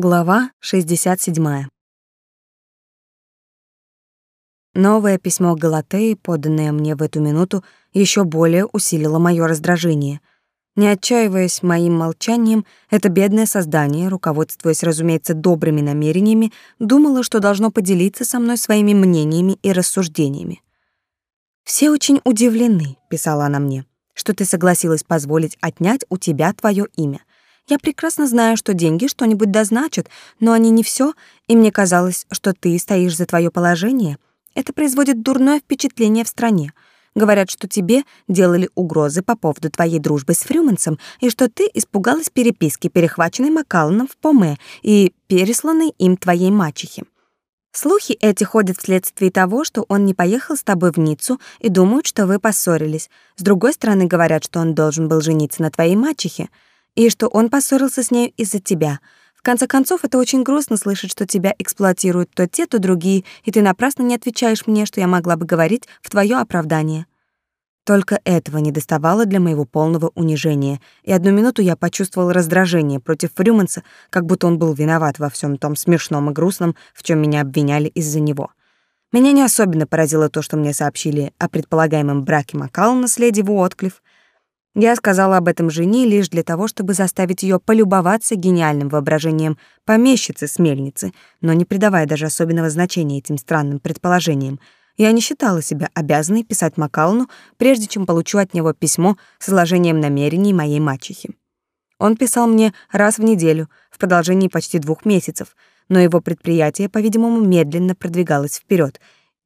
Глава 67. Новое письмо Галатеи, поданное мне в эту минуту, еще более усилило мое раздражение. Не отчаиваясь моим молчанием, это бедное создание, руководствуясь, разумеется, добрыми намерениями, думало, что должно поделиться со мной своими мнениями и рассуждениями. «Все очень удивлены», — писала она мне, — «что ты согласилась позволить отнять у тебя твое имя. Я прекрасно знаю, что деньги что-нибудь дозначат, но они не все, и мне казалось, что ты стоишь за твое положение. Это производит дурное впечатление в стране. Говорят, что тебе делали угрозы по поводу твоей дружбы с Фрюмансом и что ты испугалась переписки, перехваченной Макалланом в Поме и пересланной им твоей мачехе. Слухи эти ходят вследствие того, что он не поехал с тобой в Ниццу и думают, что вы поссорились. С другой стороны, говорят, что он должен был жениться на твоей мачехе и что он поссорился с ней из-за тебя. В конце концов, это очень грустно слышать, что тебя эксплуатируют то те, то другие, и ты напрасно не отвечаешь мне, что я могла бы говорить в твое оправдание. Только этого не доставало для моего полного унижения, и одну минуту я почувствовал раздражение против Фрюманса, как будто он был виноват во всем том смешном и грустном, в чем меня обвиняли из-за него. Меня не особенно поразило то, что мне сообщили о предполагаемом браке Маккаллана с леди Уотклифф, я сказала об этом жене лишь для того, чтобы заставить ее полюбоваться гениальным воображением помещицы с мельницы, но не придавая даже особенного значения этим странным предположениям. Я не считала себя обязанной писать Макалну, прежде чем получу от него письмо с изложением намерений моей мачехи. Он писал мне раз в неделю, в продолжении почти двух месяцев, но его предприятие, по-видимому, медленно продвигалось вперед,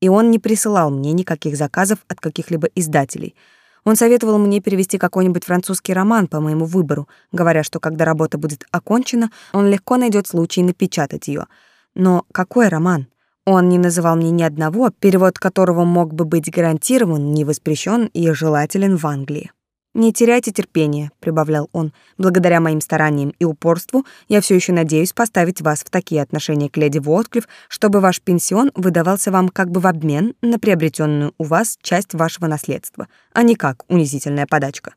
и он не присылал мне никаких заказов от каких-либо издателей — он советовал мне перевести какой-нибудь французский роман по моему выбору, говоря, что когда работа будет окончена, он легко найдет случай напечатать ее. Но какой роман? Он не называл мне ни одного, перевод которого мог бы быть гарантирован, не воспрещен и желателен в Англии. «Не теряйте терпения», — прибавлял он. «Благодаря моим стараниям и упорству я все еще надеюсь поставить вас в такие отношения к леди Уотклифф, чтобы ваш пенсион выдавался вам как бы в обмен на приобретенную у вас часть вашего наследства, а не как унизительная подачка».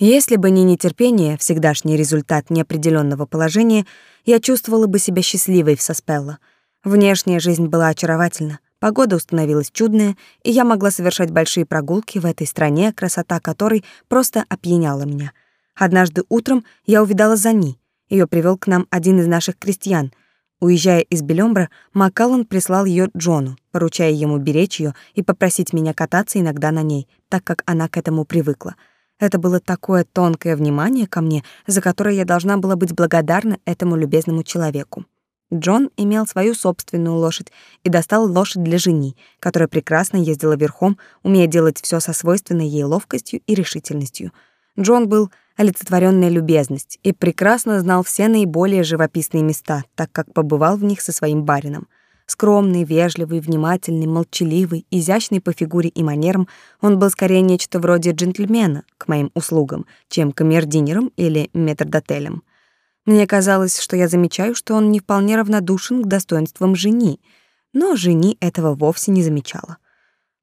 Если бы не нетерпение, всегдашний результат неопределенного положения, я чувствовала бы себя счастливой в Соспелло. Внешняя жизнь была очаровательна, Погода установилась чудная, и я могла совершать большие прогулки в этой стране, красота которой просто опьяняла меня. Однажды утром я увидала Зани. Ее привел к нам один из наших крестьян. Уезжая из Белембра, Маккаллан прислал ее Джону, поручая ему беречь ее и попросить меня кататься иногда на ней, так как она к этому привыкла. Это было такое тонкое внимание ко мне, за которое я должна была быть благодарна этому любезному человеку. Джон имел свою собственную лошадь и достал лошадь для жени, которая прекрасно ездила верхом, умея делать все со свойственной ей ловкостью и решительностью. Джон был олицетворенная любезность и прекрасно знал все наиболее живописные места, так как побывал в них со своим барином. Скромный, вежливый, внимательный, молчаливый, изящный по фигуре и манерам, он был скорее нечто вроде джентльмена к моим услугам, чем камердинером или метрдотелем. Мне казалось, что я замечаю, что он не вполне равнодушен к достоинствам жени, но жени этого вовсе не замечала.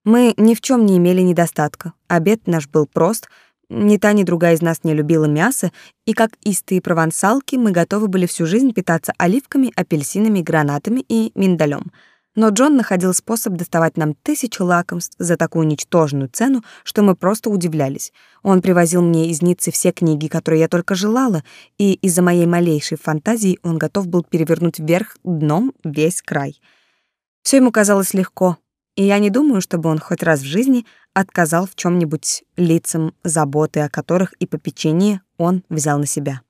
Мы ни в чем не имели недостатка. Обед наш был прост, ни та, ни другая из нас не любила мясо, и как истые провансалки мы готовы были всю жизнь питаться оливками, апельсинами, гранатами и миндалем — но Джон находил способ доставать нам тысячу лакомств за такую ничтожную цену, что мы просто удивлялись. Он привозил мне из Ниццы все книги, которые я только желала, и из-за моей малейшей фантазии он готов был перевернуть вверх дном весь край. Все ему казалось легко, и я не думаю, чтобы он хоть раз в жизни отказал в чем нибудь лицам, заботы о которых и попечение он взял на себя.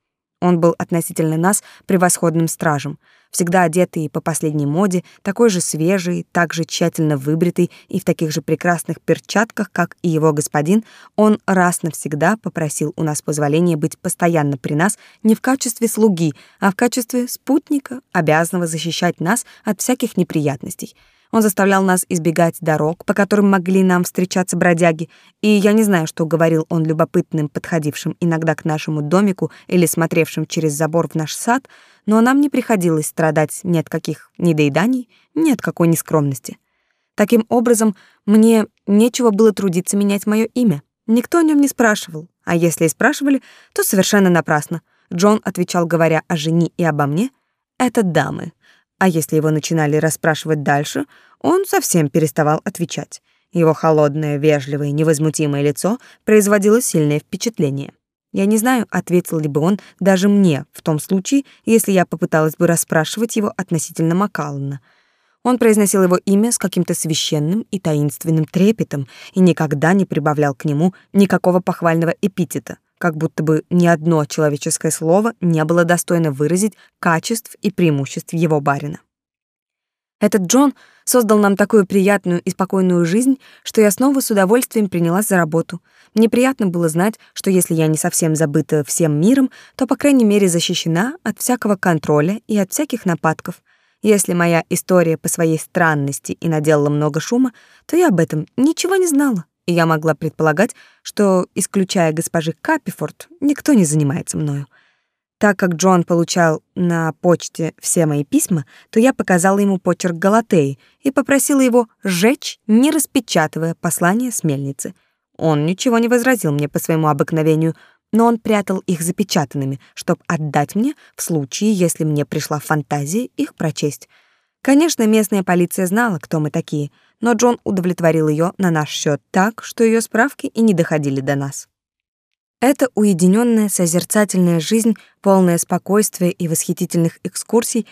Он был относительно нас превосходным стражем — всегда одетый по последней моде, такой же свежий, так же тщательно выбритый и в таких же прекрасных перчатках, как и его господин, он раз навсегда попросил у нас позволения быть постоянно при нас не в качестве слуги, а в качестве спутника, обязанного защищать нас от всяких неприятностей — он заставлял нас избегать дорог, по которым могли нам встречаться бродяги, и я не знаю, что говорил он любопытным, подходившим иногда к нашему домику или смотревшим через забор в наш сад, но нам не приходилось страдать ни от каких недоеданий, ни от какой нескромности. Таким образом, мне нечего было трудиться менять мое имя. Никто о нем не спрашивал, а если и спрашивали, то совершенно напрасно. Джон отвечал, говоря о жене и обо мне, — это дамы. А если его начинали расспрашивать дальше, он совсем переставал отвечать. Его холодное, вежливое, невозмутимое лицо производило сильное впечатление. Я не знаю, ответил ли бы он даже мне в том случае, если я попыталась бы расспрашивать его относительно Макаллана. Он произносил его имя с каким-то священным и таинственным трепетом и никогда не прибавлял к нему никакого похвального эпитета, как будто бы ни одно человеческое слово не было достойно выразить качеств и преимуществ его барина. Этот Джон создал нам такую приятную и спокойную жизнь, что я снова с удовольствием принялась за работу. Мне приятно было знать, что если я не совсем забыта всем миром, то, по крайней мере, защищена от всякого контроля и от всяких нападков. Если моя история по своей странности и наделала много шума, то я об этом ничего не знала, и я могла предполагать, что, исключая госпожи Капифорд, никто не занимается мною. Так как Джон получал на почте все мои письма, то я показала ему почерк Галатеи и попросила его сжечь, не распечатывая послание с мельницы. Он ничего не возразил мне по своему обыкновению, но он прятал их запечатанными, чтобы отдать мне в случае, если мне пришла фантазия их прочесть. Конечно, местная полиция знала, кто мы такие, но Джон удовлетворил ее на наш счет так, что ее справки и не доходили до нас. Эта уединенная созерцательная жизнь, полная спокойствия и восхитительных экскурсий,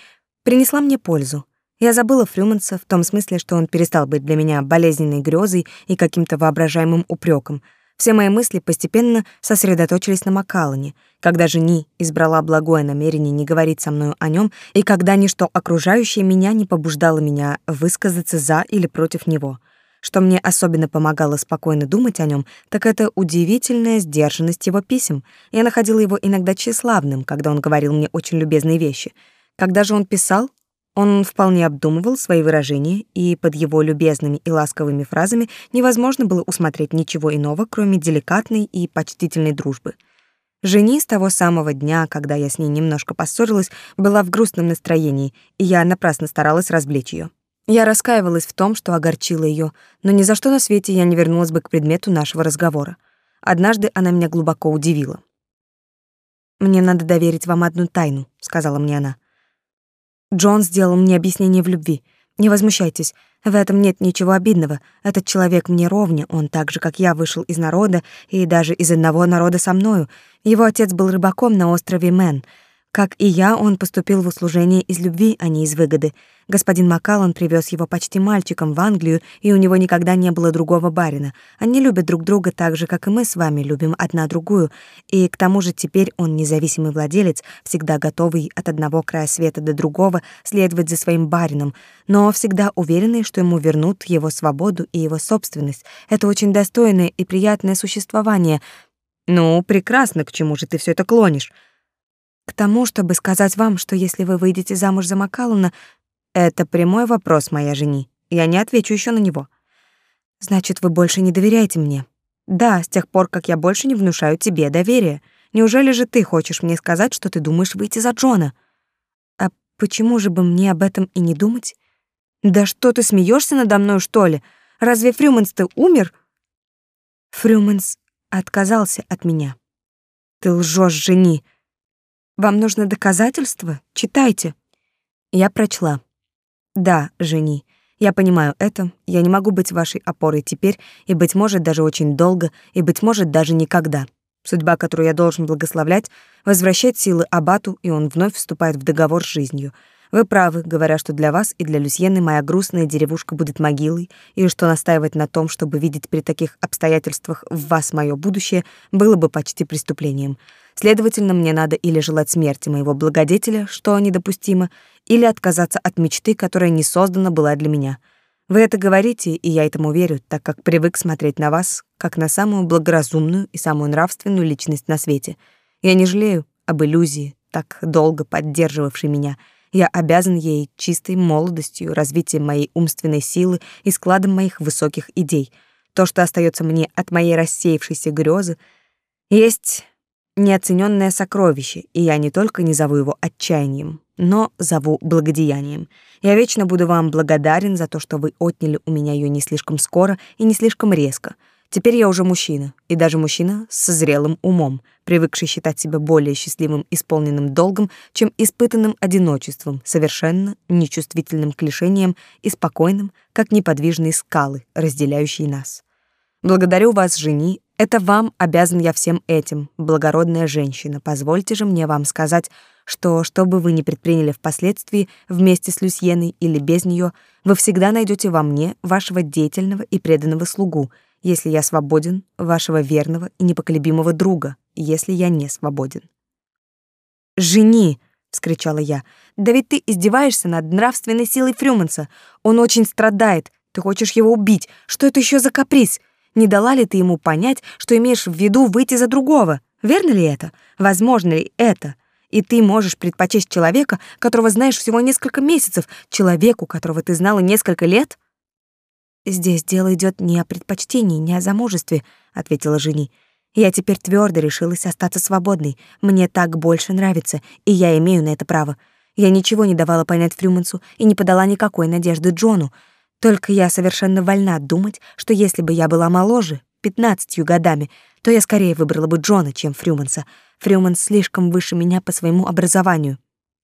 принесла мне пользу. Я забыла Фрюманса в том смысле, что он перестал быть для меня болезненной грезой и каким-то воображаемым упреком. Все мои мысли постепенно сосредоточились на Макалане, когда жени избрала благое намерение не говорить со мною о нем, и когда ничто окружающее меня не побуждало меня высказаться за или против него — что мне особенно помогало спокойно думать о нем, так это удивительная сдержанность его писем. Я находила его иногда тщеславным, когда он говорил мне очень любезные вещи. Когда же он писал, он вполне обдумывал свои выражения, и под его любезными и ласковыми фразами невозможно было усмотреть ничего иного, кроме деликатной и почтительной дружбы. Жени с того самого дня, когда я с ней немножко поссорилась, была в грустном настроении, и я напрасно старалась развлечь ее. Я раскаивалась в том, что огорчила ее, но ни за что на свете я не вернулась бы к предмету нашего разговора. Однажды она меня глубоко удивила. «Мне надо доверить вам одну тайну», — сказала мне она. «Джон сделал мне объяснение в любви. Не возмущайтесь, в этом нет ничего обидного. Этот человек мне ровня, он так же, как я, вышел из народа и даже из одного народа со мною. Его отец был рыбаком на острове Мэн — как и я, он поступил в услужение из любви, а не из выгоды. Господин Макаллан привез его почти мальчиком в Англию, и у него никогда не было другого барина. Они любят друг друга так же, как и мы с вами любим одна другую, и к тому же теперь он независимый владелец, всегда готовый от одного края света до другого следовать за своим барином, но всегда уверенный, что ему вернут его свободу и его собственность. Это очень достойное и приятное существование. Ну, прекрасно, к чему же ты все это клонишь? К тому, чтобы сказать вам, что если вы выйдете замуж за Макалуна, это прямой вопрос, моя жени. Я не отвечу еще на него. Значит, вы больше не доверяете мне? Да, с тех пор, как я больше не внушаю тебе доверия. Неужели же ты хочешь мне сказать, что ты думаешь выйти за Джона? А почему же бы мне об этом и не думать? Да что ты смеешься надо мной, что ли? Разве Фрюманс-то умер? Фрюманс отказался от меня. Ты лжешь, жени. Вам нужно доказательство? Читайте. Я прочла. Да, жени. Я понимаю это. Я не могу быть вашей опорой теперь, и быть может даже очень долго, и быть может даже никогда. Судьба, которую я должен благословлять, возвращает силы абату, и он вновь вступает в договор с жизнью. Вы правы, говоря, что для вас и для Люсьены моя грустная деревушка будет могилой, и что настаивать на том, чтобы видеть при таких обстоятельствах в вас мое будущее, было бы почти преступлением. Следовательно, мне надо или желать смерти моего благодетеля, что недопустимо, или отказаться от мечты, которая не создана была для меня. Вы это говорите, и я этому верю, так как привык смотреть на вас, как на самую благоразумную и самую нравственную личность на свете. Я не жалею об иллюзии, так долго поддерживавшей меня — я обязан ей чистой молодостью, развитием моей умственной силы и складом моих высоких идей. То, что остается мне от моей рассеявшейся грезы, есть неоцененное сокровище, и я не только не зову его отчаянием, но зову благодеянием. Я вечно буду вам благодарен за то, что вы отняли у меня ее не слишком скоро и не слишком резко — Теперь я уже мужчина, и даже мужчина с зрелым умом, привыкший считать себя более счастливым исполненным долгом, чем испытанным одиночеством, совершенно нечувствительным к лишениям и спокойным, как неподвижные скалы, разделяющие нас. Благодарю вас, жени, это вам обязан я всем этим, благородная женщина. Позвольте же мне вам сказать, что, что бы вы ни предприняли впоследствии вместе с Люсьеной или без нее, вы всегда найдете во мне вашего деятельного и преданного слугу, если я свободен, вашего верного и непоколебимого друга, если я не свободен. «Жени!» — вскричала я. «Да ведь ты издеваешься над нравственной силой Фрюманса. Он очень страдает. Ты хочешь его убить. Что это еще за каприз? Не дала ли ты ему понять, что имеешь в виду выйти за другого? Верно ли это? Возможно ли это?» И ты можешь предпочесть человека, которого знаешь всего несколько месяцев, человеку, которого ты знала несколько лет? Здесь дело идет не о предпочтении, не о замужестве, ответила Жени. Я теперь твердо решилась остаться свободной. Мне так больше нравится, и я имею на это право. Я ничего не давала понять Фрюмансу и не подала никакой надежды Джону. Только я совершенно вольна думать, что если бы я была моложе, пятнадцатью годами, то я скорее выбрала бы Джона, чем Фрюманса. Фрюман слишком выше меня по своему образованию.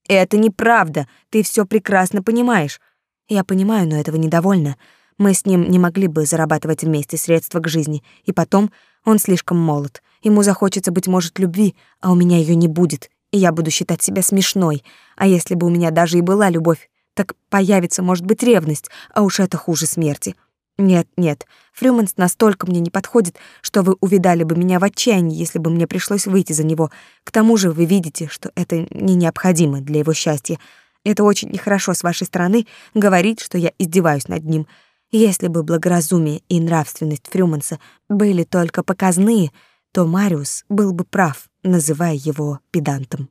Это неправда, ты все прекрасно понимаешь. Я понимаю, но этого недовольно. Мы с ним не могли бы зарабатывать вместе средства к жизни, и потом он слишком молод. Ему захочется, быть может, любви, а у меня ее не будет, и я буду считать себя смешной. А если бы у меня даже и была любовь, так появится, может быть, ревность, а уж это хуже смерти. Нет, нет, Фрюманс настолько мне не подходит, что вы увидали бы меня в отчаянии, если бы мне пришлось выйти за него. К тому же вы видите, что это не необходимо для его счастья. Это очень нехорошо с вашей стороны говорить, что я издеваюсь над ним. Если бы благоразумие и нравственность Фрюманса были только показные, то Мариус был бы прав, называя его педантом.